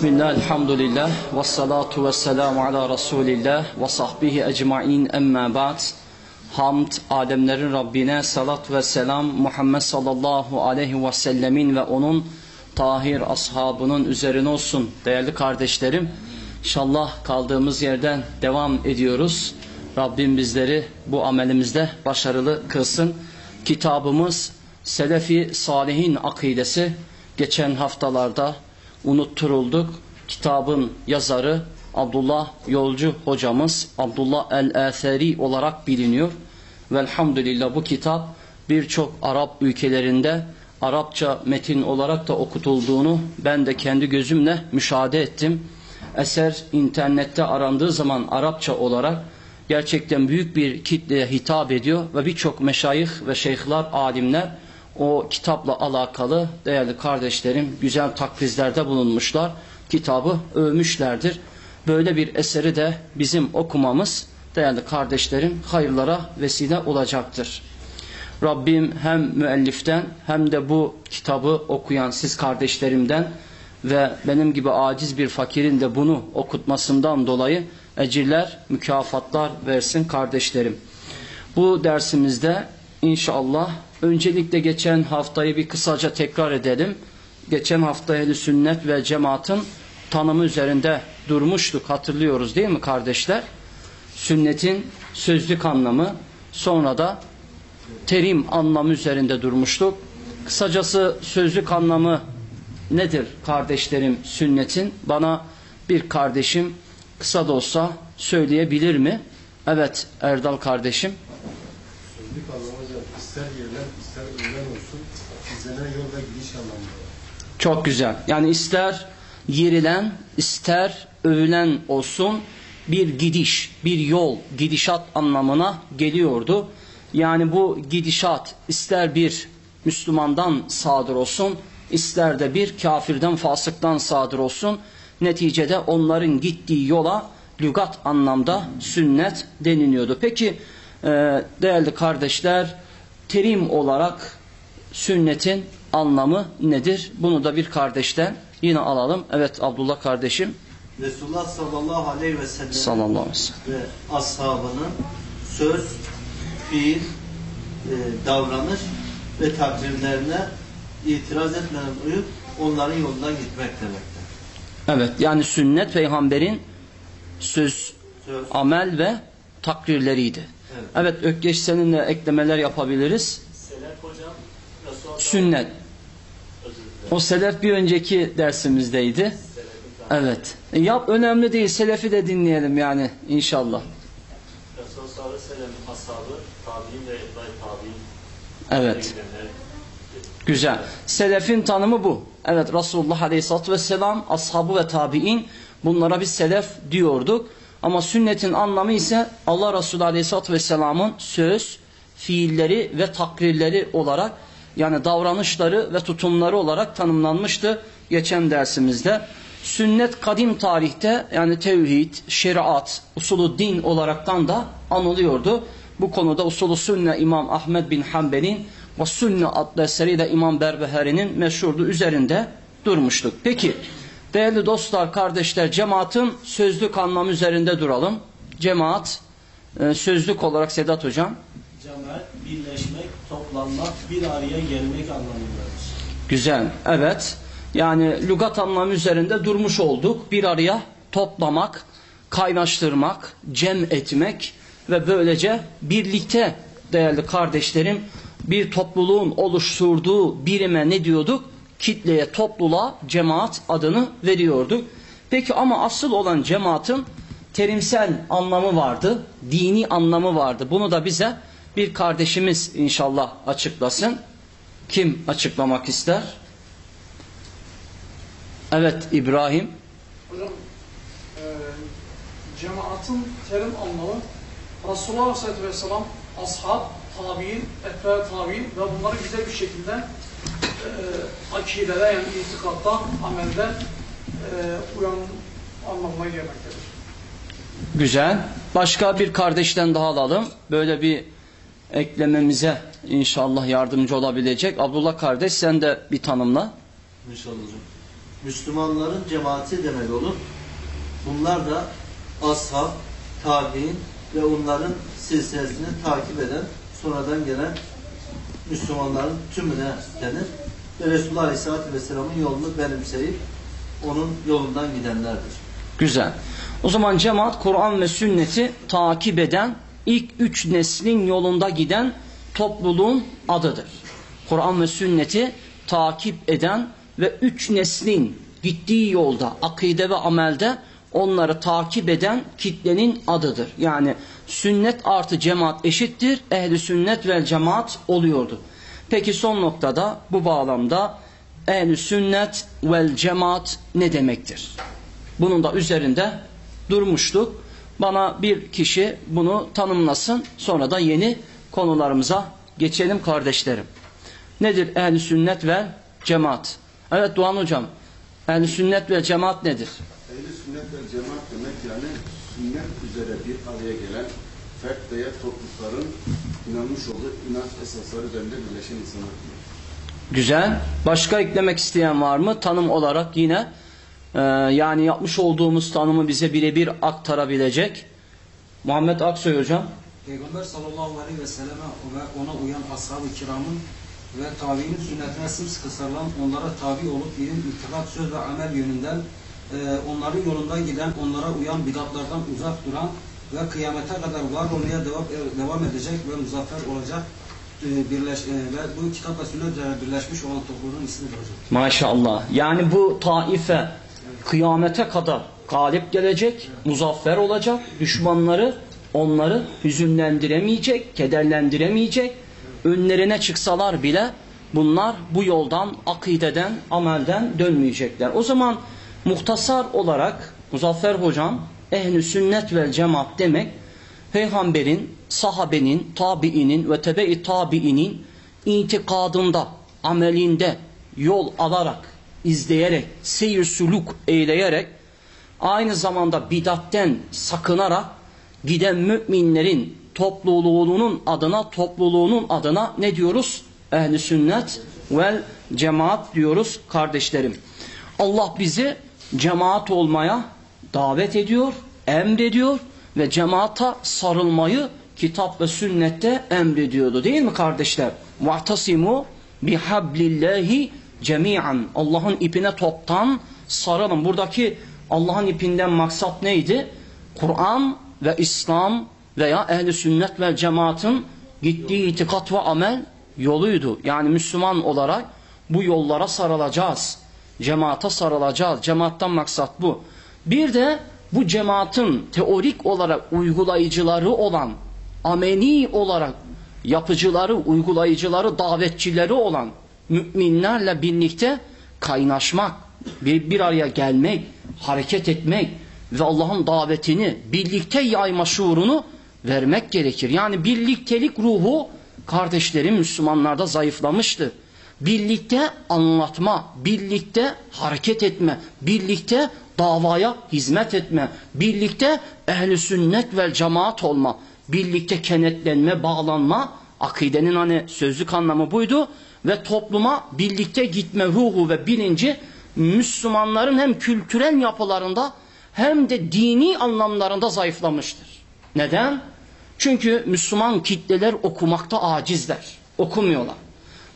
Bismillah, elhamdülillah, ve salatu ve selamu ala Resulillah ve sahbihi ecma'in emma ba'd. Hamd, alemlerin Rabbine, salat ve selam Muhammed sallallahu aleyhi ve sellemin ve onun tahir ashabının üzerine olsun. Değerli kardeşlerim, inşallah kaldığımız yerden devam ediyoruz. Rabbim bizleri bu amelimizde başarılı kılsın. Kitabımız Selefi Salihin Akidesi geçen haftalarda unutturulduk. Kitabın yazarı Abdullah Yolcu hocamız Abdullah el-Atheri olarak biliniyor. Velhamdülillah bu kitap birçok Arap ülkelerinde Arapça metin olarak da okutulduğunu ben de kendi gözümle müşahede ettim. Eser internette arandığı zaman Arapça olarak gerçekten büyük bir kitleye hitap ediyor ve birçok meşayih ve şeyhler, alimler o kitapla alakalı değerli kardeşlerim güzel takvizlerde bulunmuşlar. Kitabı övmüşlerdir. Böyle bir eseri de bizim okumamız değerli kardeşlerim hayırlara vesile olacaktır. Rabbim hem müelliften hem de bu kitabı okuyan siz kardeşlerimden ve benim gibi aciz bir fakirin de bunu okutmasından dolayı ecirler, mükafatlar versin kardeşlerim. Bu dersimizde inşallah öncelikle geçen haftayı bir kısaca tekrar edelim. Geçen hafta ehli sünnet ve cemaatin tanımı üzerinde durmuştuk hatırlıyoruz değil mi kardeşler? Sünnetin sözlük anlamı sonra da terim anlamı üzerinde durmuştuk. Kısacası sözlük anlamı nedir kardeşlerim sünnetin? Bana bir kardeşim kısa da olsa söyleyebilir mi? Evet Erdal kardeşim. Sözlük anlamı hocam ister yerilen ister övülen olsun izlenen yol ve gidiş anlamında. Çok güzel. Yani ister yerilen, ister övülen olsun bir gidiş, bir yol, gidişat anlamına geliyordu. Yani bu gidişat ister bir Müslümandan sadır olsun, ister de bir kafirden, fasıktan sadır olsun. Neticede onların gittiği yola lügat anlamda sünnet deniliyordu. Peki e, değerli kardeşler, terim olarak sünnetin anlamı nedir? Bunu da bir kardeşten yine alalım. Evet Abdullah kardeşim. Resulullah sallallahu aleyhi ve sellem Sallallahu aleyhi ve sellem. ve ashabının söz, fiil, e, davranış ve takdirlerine itiraz etmeden uyup onların yolundan gitmek demektir. Evet yani sünnet peygamberin söz, Söz, amel ve takrirleriydi. Evet. Evet Ökkeş seninle eklemeler yapabiliriz. Selef hocam Resulullah Sünnet. O selef bir önceki dersimizdeydi. Evet. Yap önemli değil. Selefi de dinleyelim yani inşallah. Evet. Güzel. Selefin tanımı bu. Evet Resulullah Aleyhisselatü Vesselam, ashabı ve tabi'in bunlara biz selef diyorduk. Ama sünnetin anlamı ise Allah Resulü Aleyhisselatü Vesselam'ın söz, fiilleri ve takrirleri olarak yani davranışları ve tutumları olarak tanımlanmıştı geçen dersimizde. Sünnet kadim tarihte yani tevhid, şeriat, usulü din olaraktan da anılıyordu. Bu konuda usulü sünne İmam Ahmed bin Hanbel'in ve Sünne adlı eseriyle İmam Berbehari'nin meşhurdu üzerinde durmuştuk. Peki değerli dostlar, kardeşler cemaatin sözlük anlamı üzerinde duralım. Cemaat e, sözlük olarak Sedat Hocam Cemaat, birleşmek, toplanmak, bir araya gelmek anlamındadır. Güzel. Evet. Yani lügat anlamı üzerinde durmuş olduk. Bir araya toplamak, kaynaştırmak, cem etmek ve böylece birlikte değerli kardeşlerim bir topluluğun oluşturduğu birime ne diyorduk? Kitleye, topluluğa cemaat adını veriyorduk. Peki ama asıl olan cemaatin terimsel anlamı vardı, dini anlamı vardı. Bunu da bize bir kardeşimiz inşallah açıklasın. Kim açıklamak ister? Evet İbrahim. Hocam e, cemaatin terim anlamı Resulullah Aleyhisselatü Vesselam, ashab, tabi'in, etbe tabi'in ve bunları güzel bir şekilde e, akidede yani itikatta, amelde e, uyan anlamına gelmektedir. Güzel. Başka bir kardeşten daha alalım. Böyle bir eklememize inşallah yardımcı olabilecek. Abdullah kardeş sen de bir tanımla. İnşallah hocam. Müslümanların cemaati demek olur. Bunlar da ashab, tabi'in ve onların silsilesini takip eden sonradan gelen Müslümanların tümüne denir. Ve Resulullah Aleyhisselatü Vesselam'ın yolunu benimseyip onun yolundan gidenlerdir. Güzel. O zaman cemaat Kur'an ve sünneti takip eden ilk üç neslin yolunda giden topluluğun adıdır. Kur'an ve sünneti takip eden ve üç neslin gittiği yolda, akide ve amelde onları takip eden kitlenin adıdır. Yani sünnet artı cemaat eşittir. Ehli sünnet ve cemaat oluyordu. Peki son noktada bu bağlamda ehli sünnet vel cemaat ne demektir? Bunun da üzerinde durmuştuk. Bana bir kişi bunu tanımlasın. Sonra da yeni konularımıza geçelim kardeşlerim. Nedir ehli sünnet ve cemaat? Evet Doğan hocam. Ehli sünnet ve cemaat nedir? Ehli sünnet ve cemaat demek yani sünnet üzere bir araya gelen fert veya toplulukların inanmış olduğu inanç esasları üzerinde birleşen insanlar. Güzel. Başka eklemek isteyen var mı? Tanım olarak yine e, yani yapmış olduğumuz tanımı bize birebir aktarabilecek. Muhammed Aksoy hocam. Peygamber sallallahu aleyhi ve selleme ve ona uyan ashab-ı kiramın ve tabiinin sünnetine sımsıkı sarılan onlara tabi olup ilim, itikat, söz ve amel yönünden e, onların yolundan giden, onlara uyan bidatlardan uzak duran ve kıyamete kadar var olmaya devam, e, devam edecek ve muzaffer olacak e, birleş, e, ve bu kitap ve sünnet birleşmiş olan topluluğun ismidir hocam. Maşallah. Yani bu taife kıyamete kadar galip gelecek, muzaffer olacak. Düşmanları onları hüzünlendiremeyecek, kederlendiremeyecek. Önlerine çıksalar bile bunlar bu yoldan, akideden, amelden dönmeyecekler. O zaman muhtasar olarak Muzaffer Hocam ehli sünnet vel cemaat demek peygamberin, sahabenin, tabiinin ve tebe-i tabiinin itikadında, amelinde yol alarak, izleyerek, seyir suluk eyleyerek aynı zamanda bidatten sakınarak giden müminlerin topluluğunun adına topluluğunun adına ne diyoruz? Ehli sünnet vel cemaat diyoruz kardeşlerim. Allah bizi cemaat olmaya davet ediyor, emrediyor ve cemaata sarılmayı kitap ve sünnette emrediyordu değil mi kardeşler? Vahtasimu bihablillahi cemi'an. Allah'ın ipine toptan sarılın. Buradaki Allah'ın ipinden maksat neydi? Kur'an ve İslam veya ehli sünnet ve cemaatın gittiği itikat ve amel yoluydu. Yani Müslüman olarak bu yollara sarılacağız. Cemaata sarılacağız. Cemaattan maksat bu. Bir de bu cemaatin teorik olarak uygulayıcıları olan, ameni olarak yapıcıları, uygulayıcıları, davetçileri olan müminlerle birlikte kaynaşmak, bir, bir araya gelmek, hareket etmek ve Allah'ın davetini birlikte yayma şuurunu vermek gerekir. Yani birliktelik ruhu kardeşlerim Müslümanlarda zayıflamıştı. Birlikte anlatma, birlikte hareket etme, birlikte davaya hizmet etme, birlikte ehli sünnet vel cemaat olma, birlikte kenetlenme, bağlanma, akidenin hani sözlük anlamı buydu ve topluma birlikte gitme ruhu ve bilinci Müslümanların hem kültürel yapılarında hem de dini anlamlarında zayıflamıştır. Neden? Çünkü Müslüman kitleler okumakta acizler. Okumuyorlar.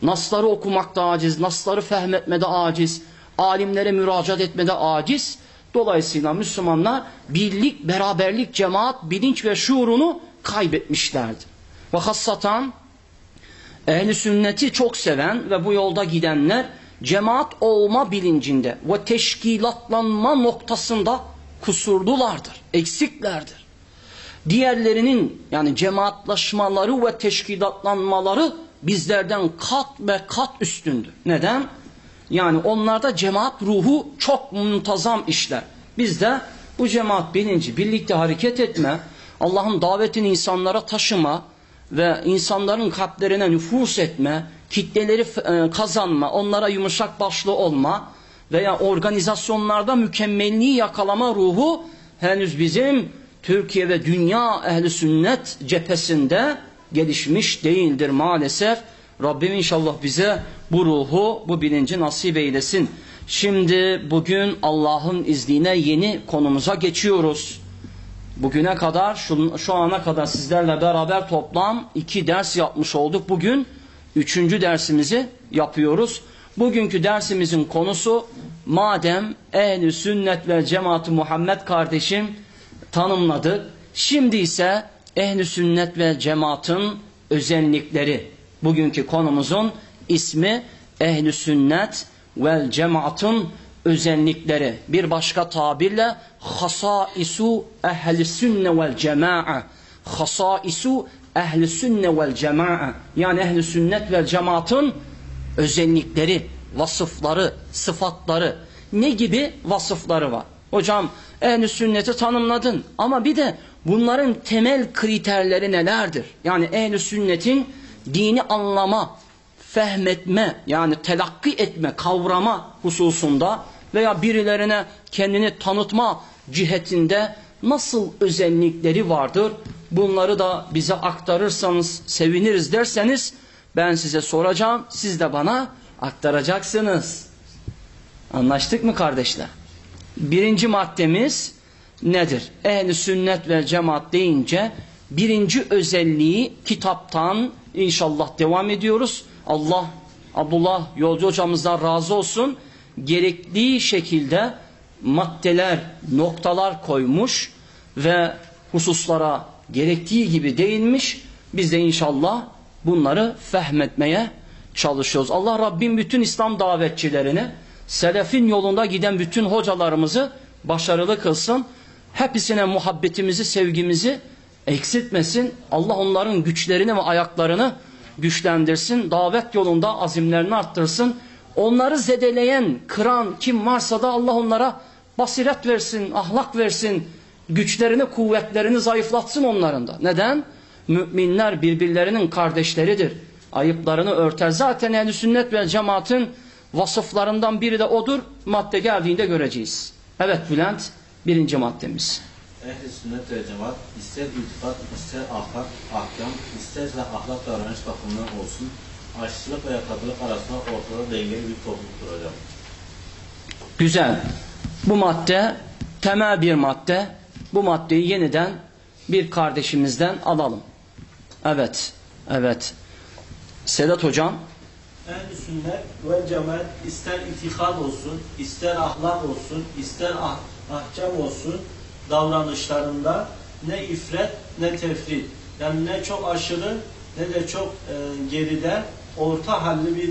Nasları okumakta aciz, nasları fehmetmede aciz, alimlere müracaat etmede aciz. Dolayısıyla Müslümanlar birlik, beraberlik, cemaat, bilinç ve şuurunu kaybetmişlerdi. Ve hassatan ehli sünneti çok seven ve bu yolda gidenler cemaat olma bilincinde ve teşkilatlanma noktasında kusurlulardır, eksiklerdir. Diğerlerinin yani cemaatlaşmaları ve teşkilatlanmaları bizlerden kat ve kat üstündür. Neden? Yani onlarda cemaat ruhu çok muntazam işler. Bizde bu cemaat bilinci, birlikte hareket etme, Allah'ın davetini insanlara taşıma ve insanların kalplerine nüfus etme, kitleleri e, kazanma, onlara yumuşak başlı olma veya organizasyonlarda mükemmelliği yakalama ruhu henüz bizim Türkiye ve dünya ehli sünnet cephesinde gelişmiş değildir maalesef. Rabbim inşallah bize bu ruhu, bu bilinci nasip eylesin. Şimdi bugün Allah'ın izniyle yeni konumuza geçiyoruz. Bugüne kadar şu, şu ana kadar sizlerle beraber toplam iki ders yapmış olduk. Bugün üçüncü dersimizi yapıyoruz. Bugünkü dersimizin konusu madem ehli sünnet ve cemaati Muhammed kardeşim tanımladı. Şimdi ise ehli sünnet ve cemaatin özellikleri. Bugünkü konumuzun ismi ehli sünnet ve cemaatın özellikleri. Bir başka tabirle hasaisu ehli sünne vel cemaa. Hasaisu ehli sünne vel cemaa. Yani ehli sünnet ve cemaatın özellikleri, vasıfları, sıfatları. Ne gibi vasıfları var? Hocam ehli sünneti tanımladın ama bir de bunların temel kriterleri nelerdir? Yani ehli sünnetin dini anlama, fehmetme yani telakki etme, kavrama hususunda veya birilerine kendini tanıtma cihetinde nasıl özellikleri vardır? Bunları da bize aktarırsanız seviniriz derseniz ben size soracağım, siz de bana aktaracaksınız. Anlaştık mı kardeşler? Birinci maddemiz nedir? Ehli sünnet ve cemaat deyince birinci özelliği kitaptan inşallah devam ediyoruz. Allah Abdullah Yolcu hocamızdan razı olsun. Gerektiği şekilde maddeler, noktalar koymuş ve hususlara gerektiği gibi değinmiş. Biz de inşallah bunları fehmetmeye çalışıyoruz. Allah Rabbim bütün İslam davetçilerini, selefin yolunda giden bütün hocalarımızı başarılı kılsın. Hepsine muhabbetimizi, sevgimizi eksiltmesin. Allah onların güçlerini ve ayaklarını güçlendirsin. Davet yolunda azimlerini arttırsın. Onları zedeleyen, kıran kim varsa da Allah onlara basiret versin, ahlak versin. Güçlerini, kuvvetlerini zayıflatsın onların da. Neden? Müminler birbirlerinin kardeşleridir. Ayıplarını örter. Zaten ehl sünnet ve cemaatin vasıflarından biri de odur. Madde geldiğinde göreceğiz. Evet Bülent, birinci maddemiz. Ehli sünnet ve cemaat ister itikat, ister ahlak, ahkam, isterse ahlak davranış bakımından olsun, aşçılık ve katılık arasında ortada dengeli bir topluluktur hocam. Güzel. Bu madde temel bir madde. Bu maddeyi yeniden bir kardeşimizden alalım. Evet. Evet. Sedat hocam. Ehl-i sünnet ve cemaat ister itikad olsun, ister ahlak olsun, ister ah ahkam olsun davranışlarında ne ifret ne tefrit. Yani ne çok aşırı ne de çok e, geride orta halli bir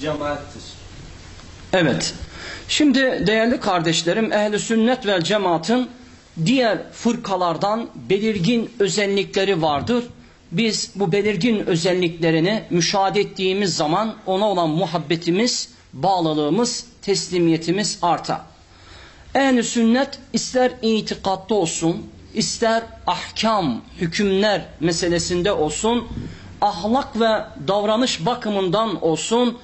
cemaattir. Evet. Şimdi değerli kardeşlerim ehli sünnet ve cemaatin diğer fırkalardan belirgin özellikleri vardır. Biz bu belirgin özelliklerini müşahede ettiğimiz zaman ona olan muhabbetimiz, bağlılığımız, teslimiyetimiz artar. Ehl-i sünnet ister itikatta olsun, ister ahkam, hükümler meselesinde olsun, ahlak ve davranış bakımından olsun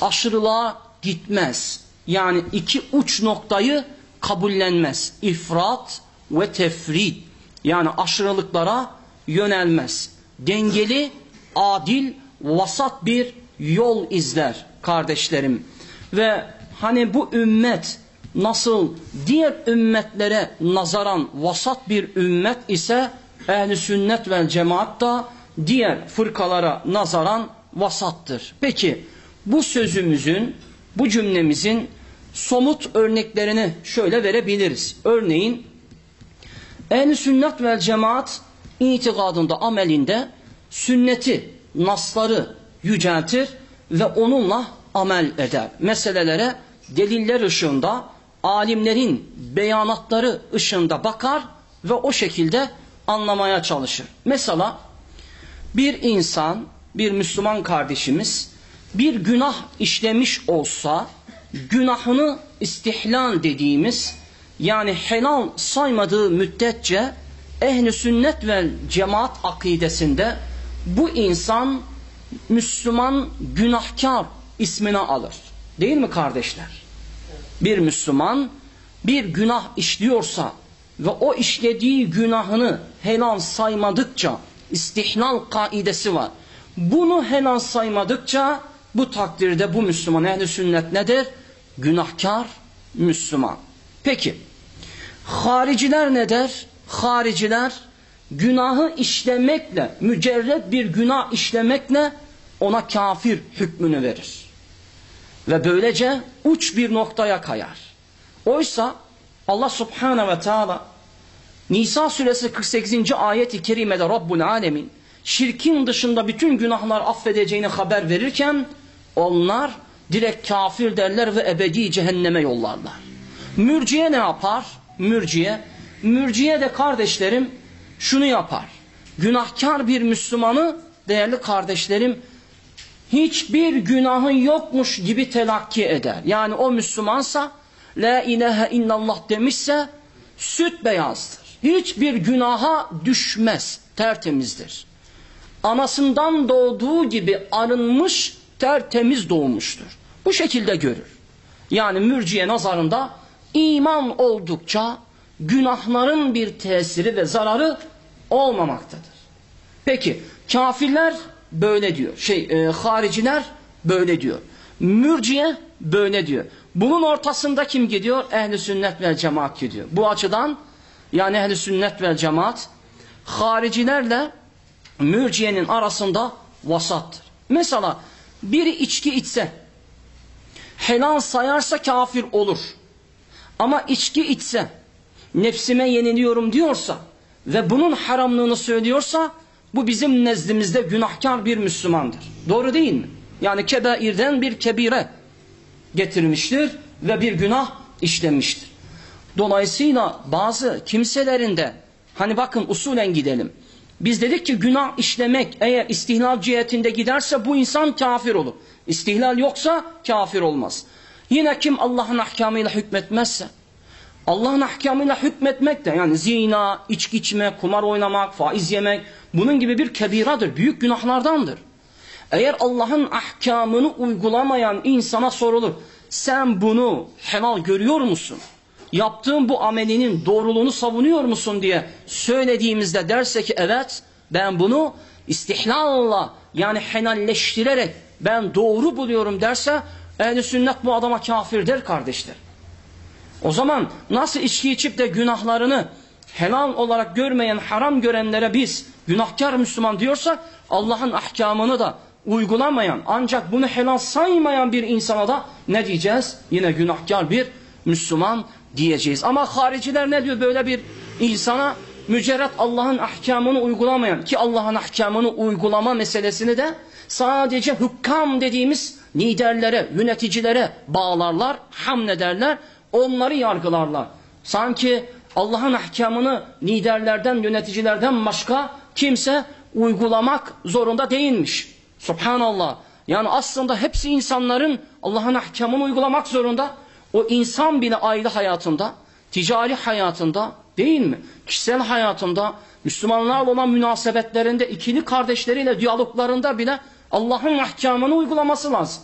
aşırılığa gitmez. Yani iki uç noktayı kabullenmez. İfrat ve tefrit. Yani aşırılıklara yönelmez. Dengeli, adil, vasat bir yol izler kardeşlerim. Ve hani bu ümmet nasıl diğer ümmetlere nazaran vasat bir ümmet ise ehli sünnet ve cemaat da diğer fırkalara nazaran vasattır. Peki bu sözümüzün, bu cümlemizin somut örneklerini şöyle verebiliriz. Örneğin ehli sünnet ve cemaat itikadında, amelinde sünneti, nasları yüceltir ve onunla amel eder. Meselelere deliller ışığında, alimlerin beyanatları ışığında bakar ve o şekilde anlamaya çalışır. Mesela bir insan, bir Müslüman kardeşimiz bir günah işlemiş olsa günahını istihlal dediğimiz yani helal saymadığı müddetçe ehli sünnet ve cemaat akidesinde bu insan Müslüman günahkar ismini alır. Değil mi kardeşler? Bir Müslüman bir günah işliyorsa ve o işlediği günahını helal saymadıkça istihlal kaidesi var. Bunu helal saymadıkça bu takdirde bu Müslüman ehli sünnet nedir? günahkar Müslüman. Peki hariciler ne der? Hariciler günahı işlemekle, mücerred bir günah işlemekle ona kafir hükmünü verir. Ve böylece uç bir noktaya kayar. Oysa Allah subhanahu ve teala Nisa suresi 48. ayet-i kerimede Rabbul Alemin şirkin dışında bütün günahlar affedeceğini haber verirken onlar direkt kafir derler ve ebedi cehenneme yollarlar. Mürciye ne yapar? Mürciye, mürciye de kardeşlerim şunu yapar. Günahkar bir Müslümanı değerli kardeşlerim hiçbir günahın yokmuş gibi telakki eder. Yani o Müslümansa La ilahe illallah demişse süt beyazdır. Hiçbir günaha düşmez. Tertemizdir. Anasından doğduğu gibi arınmış, tertemiz doğmuştur. Bu şekilde görür. Yani mürciye nazarında iman oldukça günahların bir tesiri ve zararı olmamaktadır. Peki kafirler böyle diyor. Şey e, hariciler böyle diyor. Mürciye böyle diyor. Bunun ortasında kim gidiyor? Ehli sünnet ve cemaat gidiyor. Bu açıdan yani ehli sünnet ve cemaat haricilerle mürciyenin arasında vasattır. Mesela biri içki içse helal sayarsa kafir olur. Ama içki içse nefsime yeniliyorum diyorsa ve bunun haramlığını söylüyorsa bu bizim nezdimizde günahkar bir Müslümandır. Doğru değil mi? Yani kebairden bir kebire getirmiştir ve bir günah işlemiştir. Dolayısıyla bazı kimselerinde hani bakın usulen gidelim. Biz dedik ki günah işlemek eğer istihlal cihetinde giderse bu insan kafir olur. İstihlal yoksa kafir olmaz. Yine kim Allah'ın ahkamıyla hükmetmezse Allah'ın ahkamıyla hükmetmek de yani zina, içki içmek, kumar oynamak, faiz yemek bunun gibi bir kebiradır. Büyük günahlardandır. Eğer Allah'ın ahkamını uygulamayan insana sorulur. Sen bunu helal görüyor musun? Yaptığın bu amelinin doğruluğunu savunuyor musun diye söylediğimizde derse ki evet ben bunu istihlalla yani helalleştirerek ben doğru buluyorum derse ehl sünnet bu adama kafir der kardeşler. O zaman nasıl içki içip de günahlarını helal olarak görmeyen, haram görenlere biz günahkar Müslüman diyorsa Allah'ın ahkamını da uygulamayan ancak bunu helal saymayan bir insana da ne diyeceğiz? Yine günahkar bir Müslüman diyeceğiz. Ama hariciler ne diyor böyle bir insana? Mücerret Allah'ın ahkamını uygulamayan ki Allah'ın ahkamını uygulama meselesini de sadece hükkam dediğimiz liderlere, yöneticilere bağlarlar, hamlederler, onları yargılarlar. Sanki Allah'ın ahkamını liderlerden, yöneticilerden başka kimse uygulamak zorunda değilmiş. Subhanallah. Yani aslında hepsi insanların Allah'ın ahkamını uygulamak zorunda. O insan bile aile hayatında, ticari hayatında değil mi? Kişisel hayatında, Müslümanlarla olan münasebetlerinde, ikili kardeşleriyle diyaloglarında bile Allah'ın ahkamını uygulaması lazım.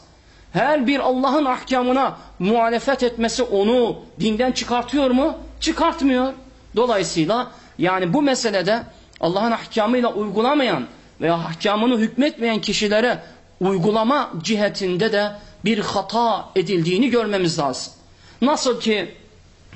Her bir Allah'ın ahkamına muhalefet etmesi onu dinden çıkartıyor mu? Çıkartmıyor. Dolayısıyla yani bu meselede Allah'ın ahkamıyla uygulamayan veya ahkamını hükmetmeyen kişilere uygulama cihetinde de bir hata edildiğini görmemiz lazım. Nasıl ki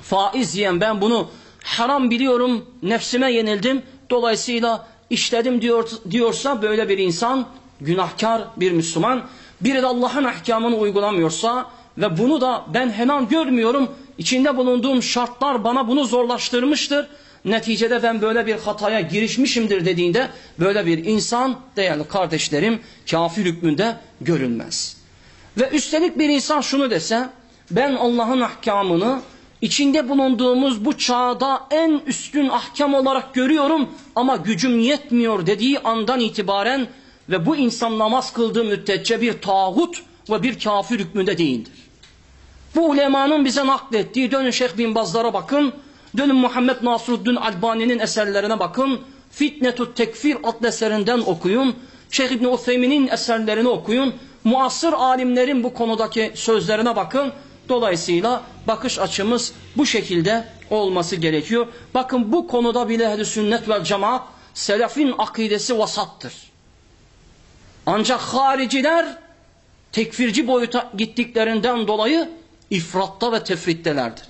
faiz yiyen ben bunu haram biliyorum, nefsime yenildim, dolayısıyla işledim diyor, diyorsa böyle bir insan günahkar bir Müslüman. Biri de Allah'ın ahkamını uygulamıyorsa ve bunu da ben helal görmüyorum, içinde bulunduğum şartlar bana bunu zorlaştırmıştır. Neticede ben böyle bir hataya girişmişimdir dediğinde böyle bir insan değerli kardeşlerim kafir hükmünde görünmez. Ve üstelik bir insan şunu dese ben Allah'ın ahkamını içinde bulunduğumuz bu çağda en üstün ahkam olarak görüyorum ama gücüm yetmiyor dediği andan itibaren ve bu insan namaz kıldığı müddetçe bir tağut ve bir kafir hükmünde değildir. Bu ulemanın bize naklettiği dönün Şeyh bin Bazlara bakın, dönün Muhammed Nasruddin Albani'nin eserlerine bakın, Fitnetut Tekfir adlı eserinden okuyun, Şeyh İbni Utheymin'in eserlerini okuyun, muasır alimlerin bu konudaki sözlerine bakın. Dolayısıyla bakış açımız bu şekilde olması gerekiyor. Bakın bu konuda bile ehl sünnet ve cemaat selefin akidesi vasattır. Ancak hariciler tekfirci boyuta gittiklerinden dolayı ifratta ve tefrittelerdir.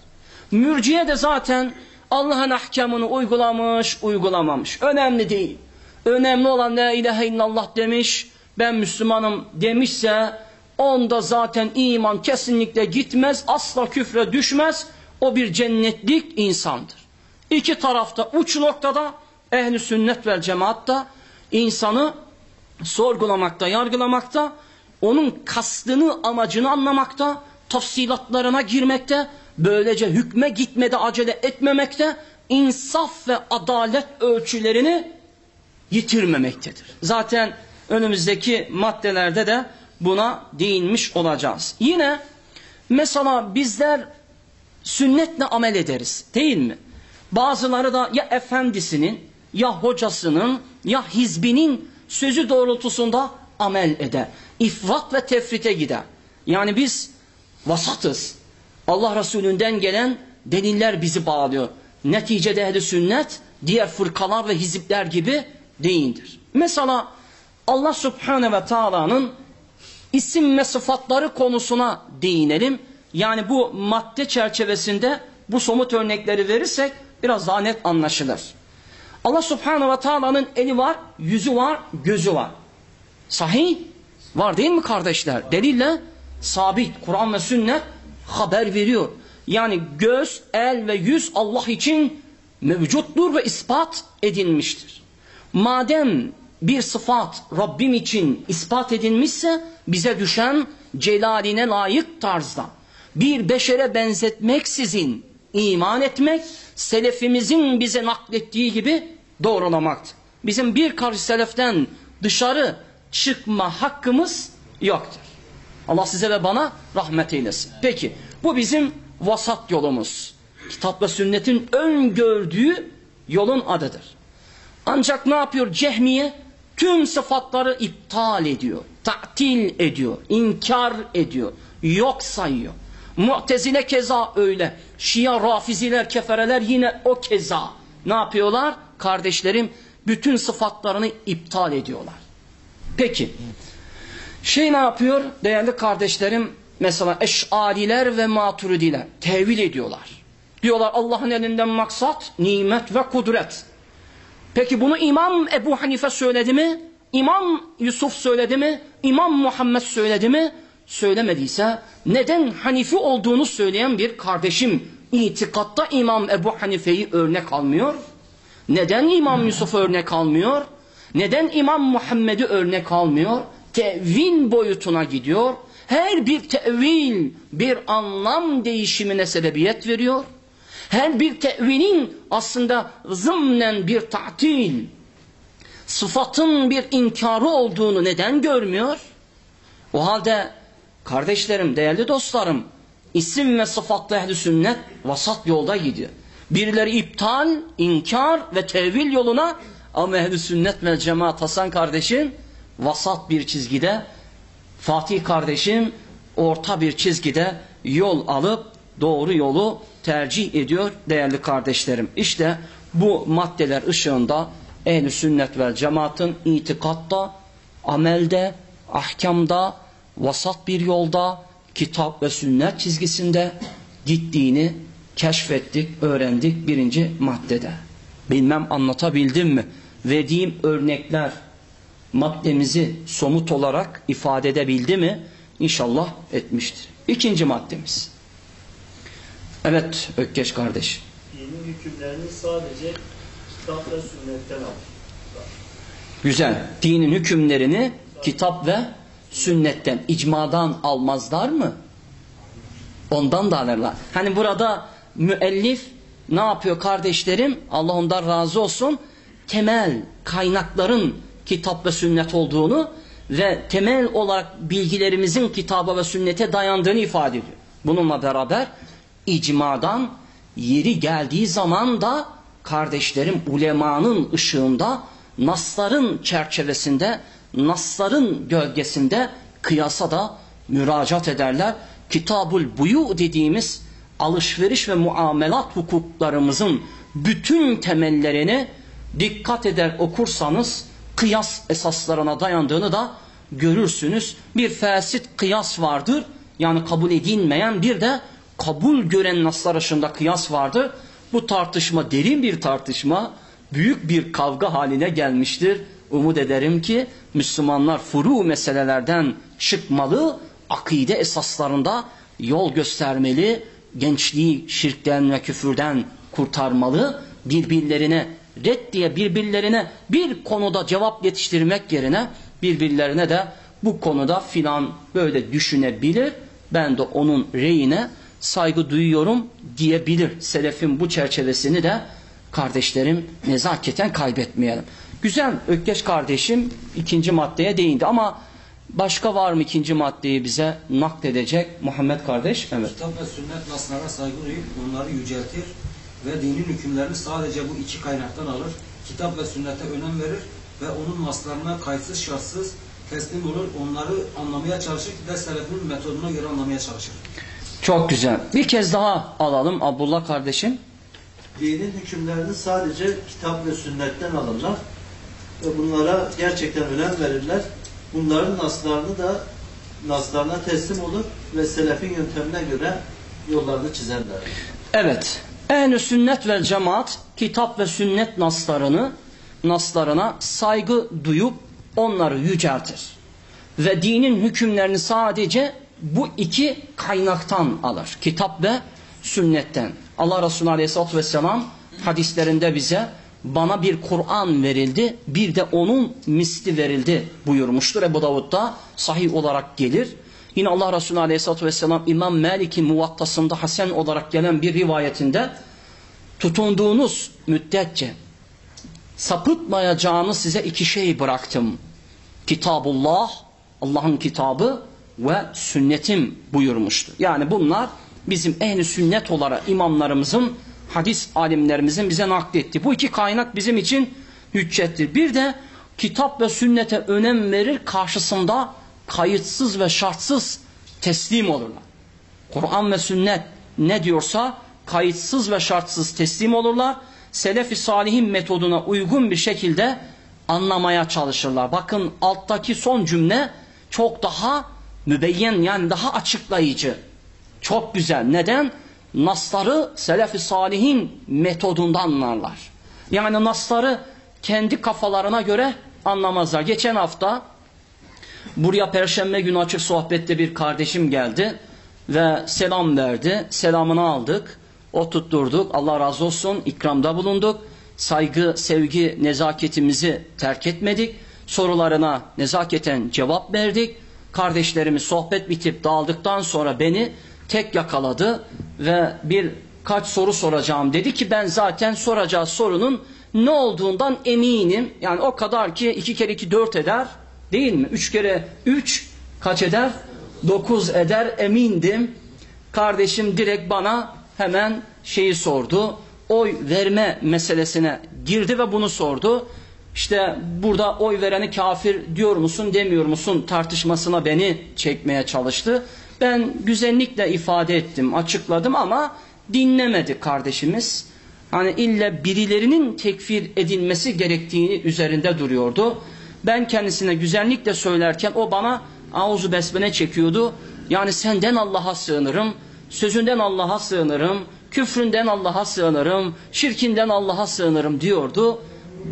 Mürciye de zaten Allah'ın ahkamını uygulamış, uygulamamış. Önemli değil. Önemli olan la ilahe illallah demiş, ben Müslümanım demişse onda zaten iman kesinlikle gitmez, asla küfre düşmez. O bir cennetlik insandır. İki tarafta uç noktada ehli sünnet vel cemaat da insanı sorgulamakta, yargılamakta, onun kastını, amacını anlamakta, tafsilatlarına girmekte, böylece hükme gitmede acele etmemekte, insaf ve adalet ölçülerini yitirmemektedir. Zaten önümüzdeki maddelerde de buna değinmiş olacağız. Yine mesela bizler sünnetle amel ederiz değil mi? Bazıları da ya efendisinin ya hocasının ya hizbinin sözü doğrultusunda amel eder. İfrat ve tefrite gider. Yani biz vasatız. Allah Resulü'nden gelen deliller bizi bağlıyor. Neticede ehli sünnet diğer fırkalar ve hizipler gibi değildir. Mesela Allah Subhanahu ve Taala'nın isim ve sıfatları konusuna değinelim. Yani bu madde çerçevesinde bu somut örnekleri verirsek biraz daha net anlaşılır. Allah Subhanahu ve Taala'nın eli var, yüzü var, gözü var. Sahih var değil mi kardeşler? Delille sabit. Kur'an ve sünnet haber veriyor. Yani göz, el ve yüz Allah için mevcuttur ve ispat edilmiştir. Madem bir sıfat Rabbim için ispat edilmişse bize düşen celaline layık tarzda bir beşere benzetmeksizin iman etmek selefimizin bize naklettiği gibi doğrulamaktır. Bizim bir karış seleften dışarı çıkma hakkımız yoktur. Allah size ve bana rahmet eylesin. Peki bu bizim vasat yolumuz. Kitap ve sünnetin öngördüğü yolun adıdır. Ancak ne yapıyor Cehmiye? Tüm sıfatları iptal ediyor, ta'til ediyor, inkar ediyor, yok sayıyor. Mu'tezile keza öyle. Şia, rafiziler, kefereler yine o keza. Ne yapıyorlar? Kardeşlerim bütün sıfatlarını iptal ediyorlar. Peki. Şey ne yapıyor? Değerli kardeşlerim mesela eşariler ve maturidiler tevil ediyorlar. Diyorlar Allah'ın elinden maksat nimet ve kudret. Peki bunu İmam Ebu Hanife söyledi mi? İmam Yusuf söyledi mi? İmam Muhammed söyledi mi? Söylemediyse neden Hanifi olduğunu söyleyen bir kardeşim itikatta İmam Ebu Hanife'yi örnek almıyor? Neden İmam Yusuf örnek almıyor? Neden İmam Muhammed'i örnek almıyor? Tevil boyutuna gidiyor. Her bir tevil bir anlam değişimine sebebiyet veriyor. Her bir tevilin aslında zımnen bir ta'til, sıfatın bir inkarı olduğunu neden görmüyor? O halde kardeşlerim, değerli dostlarım, isim ve sıfatlı ehli sünnet vasat yolda gidiyor. Birileri iptal, inkar ve tevil yoluna ama ehli sünnet ve cemaat Hasan kardeşim vasat bir çizgide, Fatih kardeşim orta bir çizgide yol alıp doğru yolu tercih ediyor değerli kardeşlerim. İşte bu maddeler ışığında ehl sünnet ve cemaatın itikatta, amelde, ahkamda, vasat bir yolda, kitap ve sünnet çizgisinde gittiğini keşfettik, öğrendik birinci maddede. Bilmem anlatabildim mi? Verdiğim örnekler maddemizi somut olarak ifade edebildi mi? İnşallah etmiştir. İkinci maddemiz. Evet Ökkeş kardeş. Dinin hükümlerini sadece kitap ve sünnetten al. Güzel. Dinin hükümlerini kitap ve sünnetten, icmadan almazlar mı? Ondan da alırlar. Hani burada müellif ne yapıyor kardeşlerim? Allah ondan razı olsun. Temel kaynakların kitap ve sünnet olduğunu ve temel olarak bilgilerimizin kitaba ve sünnete dayandığını ifade ediyor. Bununla beraber icmadan yeri geldiği zaman da kardeşlerim ulemanın ışığında nasların çerçevesinde nasların gölgesinde kıyasa da müracaat ederler. Kitabul buyu dediğimiz alışveriş ve muamelat hukuklarımızın bütün temellerini dikkat eder okursanız kıyas esaslarına dayandığını da görürsünüz. Bir fasit kıyas vardır. yani kabul edilmeyen bir de kabul gören naslar arasında kıyas vardır. Bu tartışma derin bir tartışma, büyük bir kavga haline gelmiştir. Umut ederim ki Müslümanlar furu meselelerden çıkmalı, akide esaslarında yol göstermeli, gençliği şirkten ve küfürden kurtarmalı, birbirlerine red diye birbirlerine bir konuda cevap yetiştirmek yerine birbirlerine de bu konuda filan böyle düşünebilir. Ben de onun reyine saygı duyuyorum diyebilir. Selefin bu çerçevesini de kardeşlerim nezaketen kaybetmeyelim. Güzel Ökkeş kardeşim ikinci maddeye değindi ama başka var mı ikinci maddeyi bize nakledecek Muhammed kardeş? Evet. Kitap ve sünnet naslara saygı duyup onları yüceltir ve dinin hükümlerini sadece bu iki kaynaktan alır. Kitap ve sünnete önem verir ve onun naslarına kayıtsız şartsız teslim olur. Onları anlamaya çalışır ve selefin metoduna göre anlamaya çalışır. Çok güzel. Bir kez daha alalım Abdullah kardeşim. Dinin hükümlerini sadece kitap ve sünnetten alırlar ve bunlara gerçekten önem verirler. Bunların naslarını da naslarına teslim olur ve selefin yöntemine göre yollarını çizerler. Evet. Ehl-i sünnet ve cemaat kitap ve sünnet naslarını naslarına saygı duyup onları yüceltir. Ve dinin hükümlerini sadece bu iki kaynaktan alır. Kitap ve sünnetten. Allah Resulü Aleyhisselatü Vesselam hadislerinde bize bana bir Kur'an verildi, bir de onun misli verildi buyurmuştur. Ebu Davud'da sahih olarak gelir. Yine Allah Resulü Aleyhisselatü Vesselam İmam Malik'in muvaktasında Hasan olarak gelen bir rivayetinde tutunduğunuz müddetçe sapıtmayacağını size iki şey bıraktım. Kitabullah, Allah'ın kitabı ve sünnetim buyurmuştu. Yani bunlar bizim ehli sünnet olarak imamlarımızın, hadis alimlerimizin bize nakletti. Bu iki kaynak bizim için hüccettir. Bir de kitap ve sünnete önem verir karşısında kayıtsız ve şartsız teslim olurlar. Kur'an ve sünnet ne diyorsa kayıtsız ve şartsız teslim olurlar. Selef-i salihin metoduna uygun bir şekilde anlamaya çalışırlar. Bakın alttaki son cümle çok daha mübeyyen yani daha açıklayıcı. Çok güzel. Neden? Nasları selef-i salihin metodundan anlarlar. Yani nasları kendi kafalarına göre anlamazlar. Geçen hafta buraya perşembe günü açık sohbette bir kardeşim geldi ve selam verdi. Selamını aldık. Oturtturduk. Allah razı olsun. ikramda bulunduk. Saygı, sevgi, nezaketimizi terk etmedik. Sorularına nezaketen cevap verdik. Kardeşlerimiz sohbet bitip dağıldıktan sonra beni tek yakaladı ve bir kaç soru soracağım dedi ki ben zaten soracağı sorunun ne olduğundan eminim. Yani o kadar ki iki kere iki dört eder değil mi? Üç kere üç kaç eder? Dokuz eder emindim. Kardeşim direkt bana hemen şeyi sordu. Oy verme meselesine girdi ve bunu sordu. İşte burada oy vereni kafir diyor musun demiyor musun tartışmasına beni çekmeye çalıştı. Ben güzellikle ifade ettim, açıkladım ama dinlemedi kardeşimiz. Hani illa birilerinin tekfir edilmesi gerektiğini üzerinde duruyordu. Ben kendisine güzellikle söylerken o bana auzu besmele çekiyordu. Yani senden Allah'a sığınırım, sözünden Allah'a sığınırım, küfründen Allah'a sığınırım, şirkinden Allah'a sığınırım diyordu.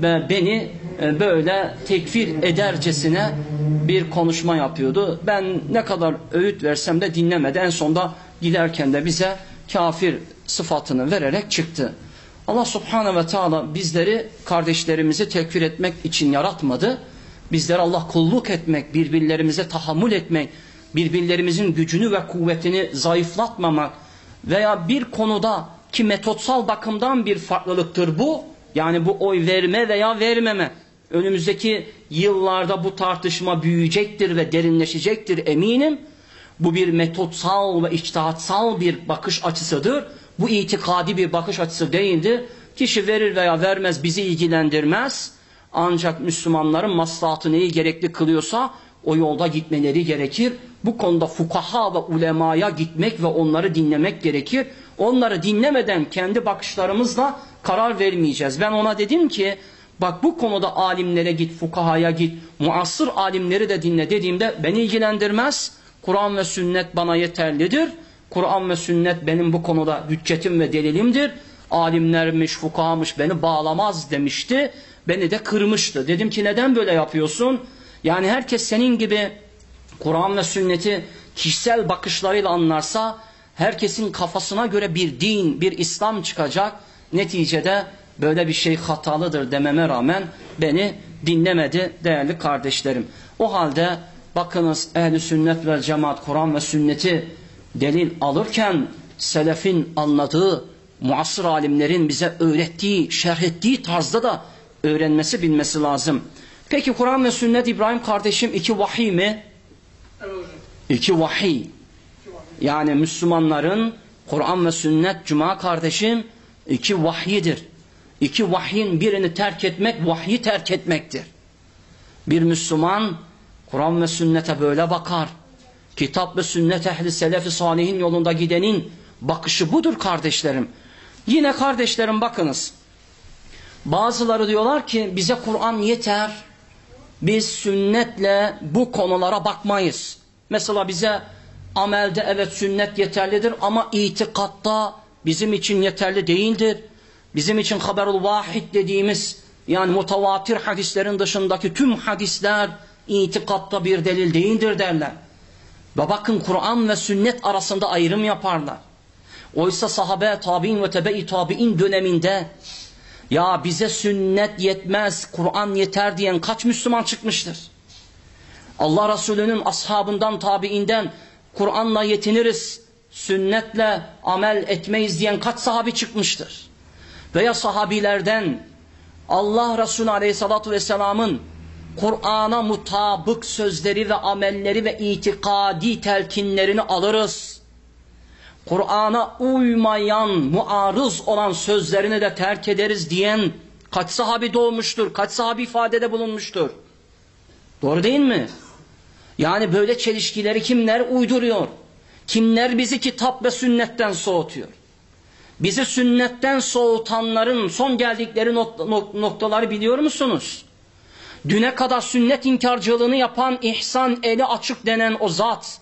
Beni e, böyle tekfir edercesine bir konuşma yapıyordu. Ben ne kadar öğüt versem de dinlemedi. En sonda giderken de bize kafir sıfatını vererek çıktı. Allah subhanahu ve teala bizleri kardeşlerimizi tekfir etmek için yaratmadı. Bizleri Allah kulluk etmek, birbirlerimize tahammül etmek, birbirlerimizin gücünü ve kuvvetini zayıflatmamak veya bir konuda ki metotsal bakımdan bir farklılıktır bu. Yani bu oy verme veya vermeme. Önümüzdeki yıllarda bu tartışma büyüyecektir ve derinleşecektir eminim. Bu bir metotsal ve içtihatsal bir bakış açısıdır. Bu itikadi bir bakış açısı değildir. Kişi verir veya vermez bizi ilgilendirmez. Ancak Müslümanların maslahatı neyi gerekli kılıyorsa o yolda gitmeleri gerekir. Bu konuda fukaha ve ulemaya gitmek ve onları dinlemek gerekir. Onları dinlemeden kendi bakışlarımızla karar vermeyeceğiz. Ben ona dedim ki bak bu konuda alimlere git, fukahaya git, muasır alimleri de dinle dediğimde beni ilgilendirmez. Kur'an ve sünnet bana yeterlidir. Kur'an ve sünnet benim bu konuda hüccetim ve delilimdir. Alimlermiş, fukahamış beni bağlamaz demişti. Beni de kırmıştı. Dedim ki neden böyle yapıyorsun? Yani herkes senin gibi Kur'an ve sünneti kişisel bakışlarıyla anlarsa herkesin kafasına göre bir din, bir İslam çıkacak. Neticede böyle bir şey hatalıdır dememe rağmen beni dinlemedi değerli kardeşlerim. O halde bakınız ehli sünnet ve cemaat Kur'an ve sünneti delil alırken selefin anladığı muasır alimlerin bize öğrettiği, şerh ettiği tarzda da öğrenmesi bilmesi lazım. Peki Kur'an ve sünnet İbrahim kardeşim iki vahiy mi? İki vahiy. Yani Müslümanların Kur'an ve sünnet Cuma kardeşim iki vahyidir. İki vahyin birini terk etmek vahyi terk etmektir. Bir Müslüman Kur'an ve sünnete böyle bakar. Kitap ve sünnet ehli selefi salihin yolunda gidenin bakışı budur kardeşlerim. Yine kardeşlerim bakınız. Bazıları diyorlar ki bize Kur'an yeter. Biz sünnetle bu konulara bakmayız. Mesela bize amelde evet sünnet yeterlidir ama itikatta bizim için yeterli değildir. Bizim için haberul vahid dediğimiz yani mutavatir hadislerin dışındaki tüm hadisler itikatta bir delil değildir derler. Ve bakın Kur'an ve sünnet arasında ayrım yaparlar. Oysa sahabe, tabi'in ve tebe-i tabi'in döneminde ya bize sünnet yetmez, Kur'an yeter diyen kaç Müslüman çıkmıştır? Allah Resulü'nün ashabından, tabiinden Kur'an'la yetiniriz, sünnetle amel etmeyiz diyen kaç sahabi çıkmıştır? Veya sahabilerden Allah Resulü Aleyhisselatü Vesselam'ın Kur'an'a mutabık sözleri ve amelleri ve itikadi telkinlerini alırız. Kur'an'a uymayan, muarız olan sözlerini de terk ederiz diyen kaç sahabi doğmuştur, kaç sahabi ifadede bulunmuştur. Doğru değil mi? Yani böyle çelişkileri kimler uyduruyor? Kimler bizi kitap ve sünnetten soğutuyor? Bizi sünnetten soğutanların son geldikleri nok- noktaları biliyor musunuz? Düne kadar sünnet inkarcılığını yapan ihsan eli açık denen o zat,